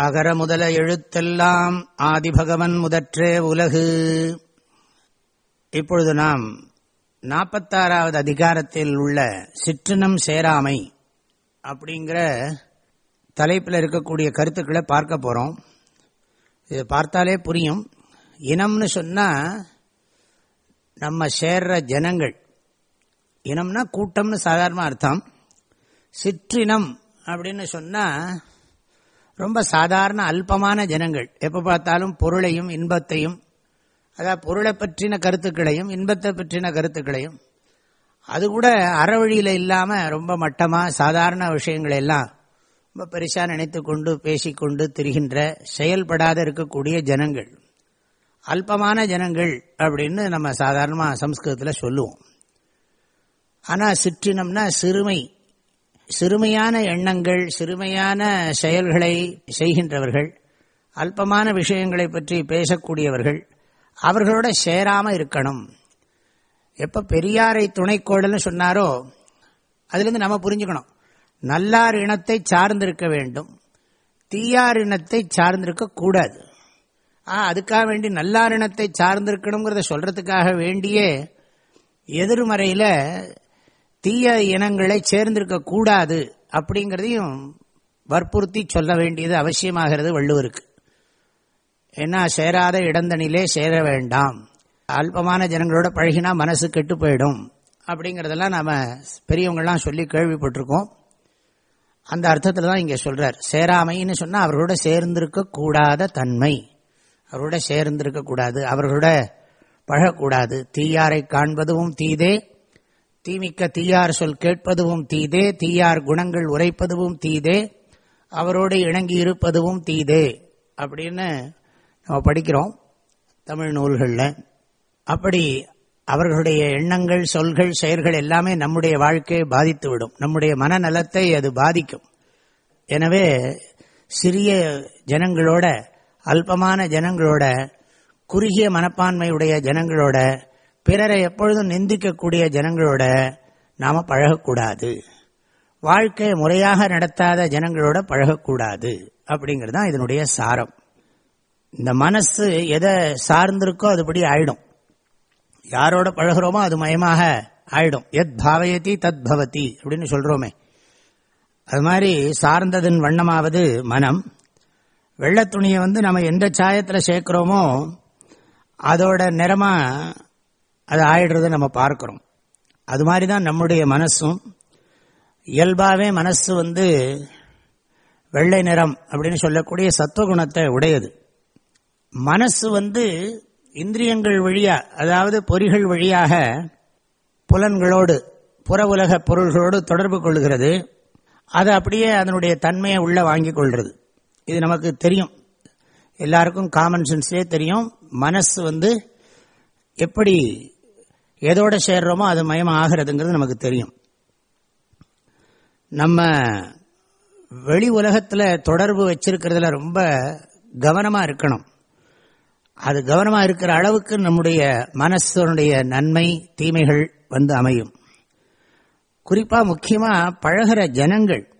அகர முதல எழுத்தெல்லாம் ஆதிபகவன் முதற்றே உலகு. இப்பொழுது நாம் நாற்பத்தாறாவது அதிகாரத்தில் உள்ள சிற்றினம் சேராமை அப்படிங்கிற தலைப்பில் இருக்கக்கூடிய கருத்துக்களை பார்க்க போகிறோம் இது பார்த்தாலே புரியும். இனம்னு சொன்னால் நம்ம சேர்ற ஜனங்கள். இனம்னா கூட்டம்னு சாதாரண அர்த்தம். சிற்றினம் அப்படின்னு சொன்னால் ரொம்ப சாதாரண அல்பமான ஜனங்கள். எப்போ பார்த்தாலும் பொருளையும் இன்பத்தையும் அதாவது பொருளை பற்றின கருத்துக்களையும் இன்பத்தை பற்றின கருத்துக்களையும். அது கூட அறவழியில் இல்லாமல் ரொம்ப மட்டமாக சாதாரண விஷயங்களை எல்லாம் ரொம்ப பெருசாக நினைத்து கொண்டு பேசிக்கொண்டு திரிகின்ற செயல்படாத இருக்கக்கூடிய ஜனங்கள். அல்பமான ஜனங்கள் அப்படின்னு நம்ம சாதாரணமாக சம்ஸ்கிருதத்தில் சொல்லுவோம். ஆனால் சிற்றினம்னா சிறுமை சிறுமையான எண்ணங்கள் சிறுமையான செயல்களை செய்கின்றவர்கள் அல்பமான விஷயங்களை பற்றி பேசக்கூடியவர்கள் அவர்களோட சேராமல் இருக்கணும். எப்போ பெரியாரை துணைக்கோடல்னு சொன்னாரோ அதுலேருந்து நம்ம புரிஞ்சுக்கணும். நல்லார் இனத்தை சார்ந்திருக்க வேண்டும். தீயார் இனத்தை சார்ந்திருக்க கூடாது. ஆ அதுக்காக வேண்டி நல்லார் இனத்தை சார்ந்திருக்கணுங்கிறத சொல்றதுக்காக வேண்டியே எதிர்மறையில் தீய இனங்களை சேர்ந்திருக்க கூடாது அப்படிங்கிறதையும் வற்புறுத்தி சொல்ல வேண்டியது அவசியமாகிறது வள்ளுவருக்கு. ஏன்னா சேராத இடந்தனிலே சேர வேண்டாம். அல்பமான ஜனங்களோட பழகினா மனசு கெட்டு போயிடும் அப்படிங்கிறதெல்லாம் நாம பெரியவங்கள்லாம் சொல்லி கேள்விப்பட்டிருக்கோம். அந்த அர்த்தத்தில் தான் இங்கே சொல்றார். சேராமைன்னு சொன்னால் அவர்களோட சேர்ந்திருக்க கூடாத தன்மை. அவர்களோட சேர்ந்திருக்க கூடாது. அவர்களோட பழகக்கூடாது. தீயாரை காண்பதும் தீதே. தீமிக்க தீயார் சொல் கேட்பதுவும் தீதே தீயார் குணங்கள் உரைப்பதுவும் தீதே அவரோடு இணங்கி இருப்பதுவும் தீதே அப்படின்னு நம்ம படிக்கிறோம் தமிழ் நூல்களில். அப்படி அவர்களுடைய எண்ணங்கள் சொல்கள் செயல்கள் எல்லாமே நம்முடைய வாழ்க்கையை பாதித்துவிடும். நம்முடைய மனநலத்தை அது பாதிக்கும். எனவே சிறிய ஜனங்களோட அல்பமான ஜனங்களோட குறுகிய மனப்பான்மையுடைய ஜனங்களோட பிறரை எப்பொழுதும் நிந்திக்கக்கூடிய ஜனங்களோட நாம பழகக்கூடாது. வாழ்க்கை முறையாக நடத்தாத ஜனங்களோட பழகக்கூடாது. அப்படிங்கிறது தான் இதனுடைய சாரம். இந்த மனசு எதை சார்ந்திருக்கோ அதுபடி ஆயிடும். யாரோட பழகிறோமோ அது மயமாக ஆயிடும். எத் பாவயத்தி தத் பவதி அப்படின்னு சொல்றோமே. அது மாதிரி சார்ந்ததன் வண்ணமாவது மனம். வெள்ளத்துணியை வந்து நம்ம எந்த சாயத்தில் சேர்க்கிறோமோ அதோட நிறமா அது ஆயிடுறத நம்ம பார்க்கிறோம். அது மாதிரி தான் நம்முடைய மனசும். இயல்பாகவே மனசு வந்து வெள்ளை நிறம் அப்படின்னு சொல்லக்கூடிய சத்துவகுணத்தை உடையது. மனசு வந்து இந்திரியங்கள் வழியா அதாவது பொறிகள் வழியாக புலன்களோடு புற உலக பொருள்களோடு தொடர்பு கொள்கிறது. அது அப்படியே அதனுடைய தன்மையை உள்ள வாங்கி கொள்கிறது இது நமக்கு தெரியும். எல்லாருக்கும் காமன் சென்ஸ்லேயே தெரியும். மனசு வந்து எப்படி எதோட சேர்றோமோ அது மயம் ஆகிறதுங்கிறது நமக்கு தெரியும். நம்ம வெளி உலகத்தில் தொடர்பு வச்சிருக்கிறதுல ரொம்ப கவனமாக இருக்கணும். அது கவனமாக இருக்கிற அளவுக்கு நம்முடைய மனசனுடைய நன்மை தீமைகள் வந்து அமையும். குறிப்பாக முக்கியமாக பழகிற ஜனங்கள்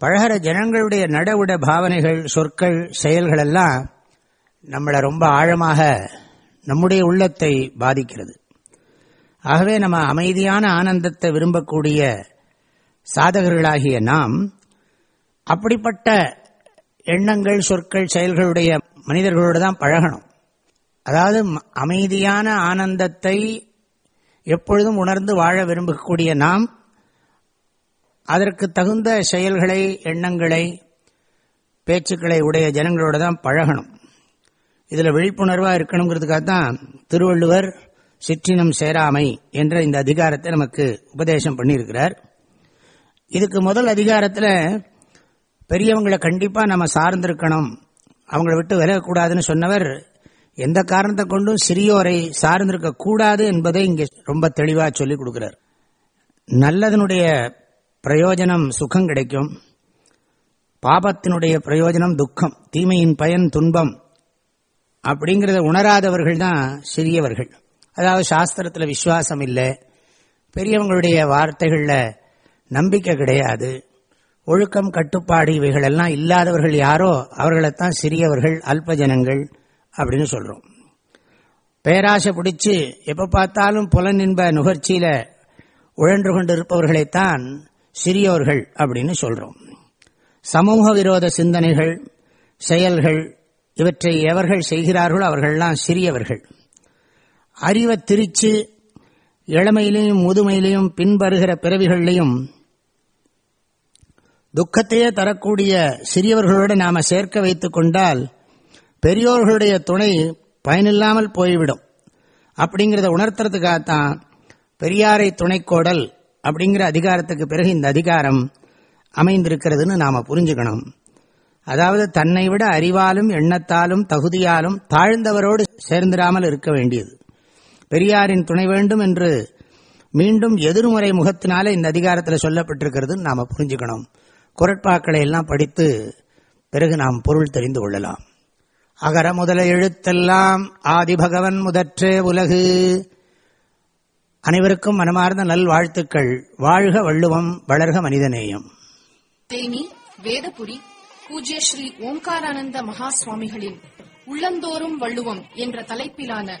பழகிற ஜனங்களுடைய நடவுட பாவனைகள் சொற்கள் செயல்களெல்லாம் நம்மளை ரொம்ப ஆழமாக நம்முடைய உள்ளத்தை பாதிக்கிறது. ஆகவே நம்ம அமைதியான ஆனந்தத்தை விரும்பக்கூடிய சாதகர்களாகிய நாம் அப்படிப்பட்ட எண்ணங்கள் சொற்கள் செயல்களுடைய மனிதர்களோடு தான் பழகணும். அதாவது அமைதியான ஆனந்தத்தை எப்பொழுதும் உணர்ந்து வாழ விரும்பக்கூடிய நாம் அதற்கு தகுந்த செயல்களை எண்ணங்களை பேச்சுக்களை உடைய ஜனங்களோட தான் பழகணும். இதில் விழிப்புணர்வாக இருக்கணுங்கிறதுக்காக தான் திருவள்ளுவர் சிற்றினம் சேராமை என்ற இந்த அதிகாரத்தை நமக்கு உபதேசம் பண்ணியிருக்கிறார். இதுக்கு முதல் அதிகாரத்தில் பெரியவங்களை கண்டிப்பாக நம்ம சார்ந்திருக்கணும். அவங்கள விட்டு விலகக்கூடாதுன்னு சொன்னவர் எந்த காரணத்தை கொண்டும் சிறியோரை சார்ந்திருக்க கூடாது என்பதை இங்கே ரொம்ப தெளிவாக சொல்லிக் கொடுக்கிறார். நல்லதனுடைய பிரயோஜனம் சுகம் கிடைக்கும். பாபத்தினுடைய பிரயோஜனம் துக்கம். தீமையின் பயன் துன்பம். அப்படிங்கிறத உணராதவர்கள் தான் சிறியவர்கள். அதாவது சாஸ்திரத்தில் விசுவாசம் இல்லை பெரியவங்களுடைய வார்த்தைகளில் நம்பிக்கை கிடையாது ஒழுக்கம் கட்டுப்பாடு இவைகளெல்லாம் இல்லாதவர்கள் யாரோ அவர்களைத்தான் சிறியவர்கள் அல்பஜனங்கள் அப்படின்னு சொல்றோம். பேராசை பிடிச்சு எப்போ பார்த்தாலும் புலனின்ப நுகர்ச்சியில உழன்று கொண்டு இருப்பவர்களைத்தான் சிறியவர்கள் அப்படின்னு சொல்றோம். சமூக விரோத சிந்தனைகள் செயல்கள் இவற்றை எவர்கள் செய்கிறார்களோ அவர்கள்லாம் சிறியவர்கள். அறிவை திரிச்சு இளமையிலையும் முதுமையிலையும் பின்வருகிற பிறவிகளிலையும் துக்கத்தையே தரக்கூடிய சிறியவர்களோடு நாம சேர்க்க வைத்துக் கொண்டால் பெரியோர்களுடைய துணை பயனில்லாமல் போய்விடும். அப்படிங்கிறத உணர்த்துறதுக்காகத்தான் பெரியாரை துணைக்கோடல் அப்படிங்கிற அதிகாரத்துக்கு பிறகு இந்த அதிகாரம் அமைந்திருக்கிறதுன்னு நாம புரிஞ்சுக்கணும். அதாவது தன்னை விட அறிவாலும் எண்ணத்தாலும் தகுதியாலும் தாழ்ந்தவரோடு சேர்ந்திராமல் இருக்க வேண்டியது. பெரியாரின் துணை வேண்டும் என்று மீண்டும் எதிர்முறை முகத்தினால இந்த அதிகாரத்தில் சொல்லப்பட்டிருக்கிறது நாம புரிஞ்சுக்கணும். குரட்பாக்களை எல்லாம் படித்து பிறகு நாம் பொருள் தெரிந்து கொள்ளலாம். அகர முதல எழுத்தெல்லாம் ஆதிபகவன் முதற்றே உலகு. அனைவருக்கும் மனமார்ந்த நல்வாழ்த்துக்கள். வாழ்க வள்ளுவம் வளர்க மனிதநேயம். தேனி வேதபுரி பூஜ்ய ஸ்ரீ ஓம்காரானந்த மகா சுவாமிகளின் உள்ளந்தோறும் வள்ளுவம் என்ற தலைப்பிலான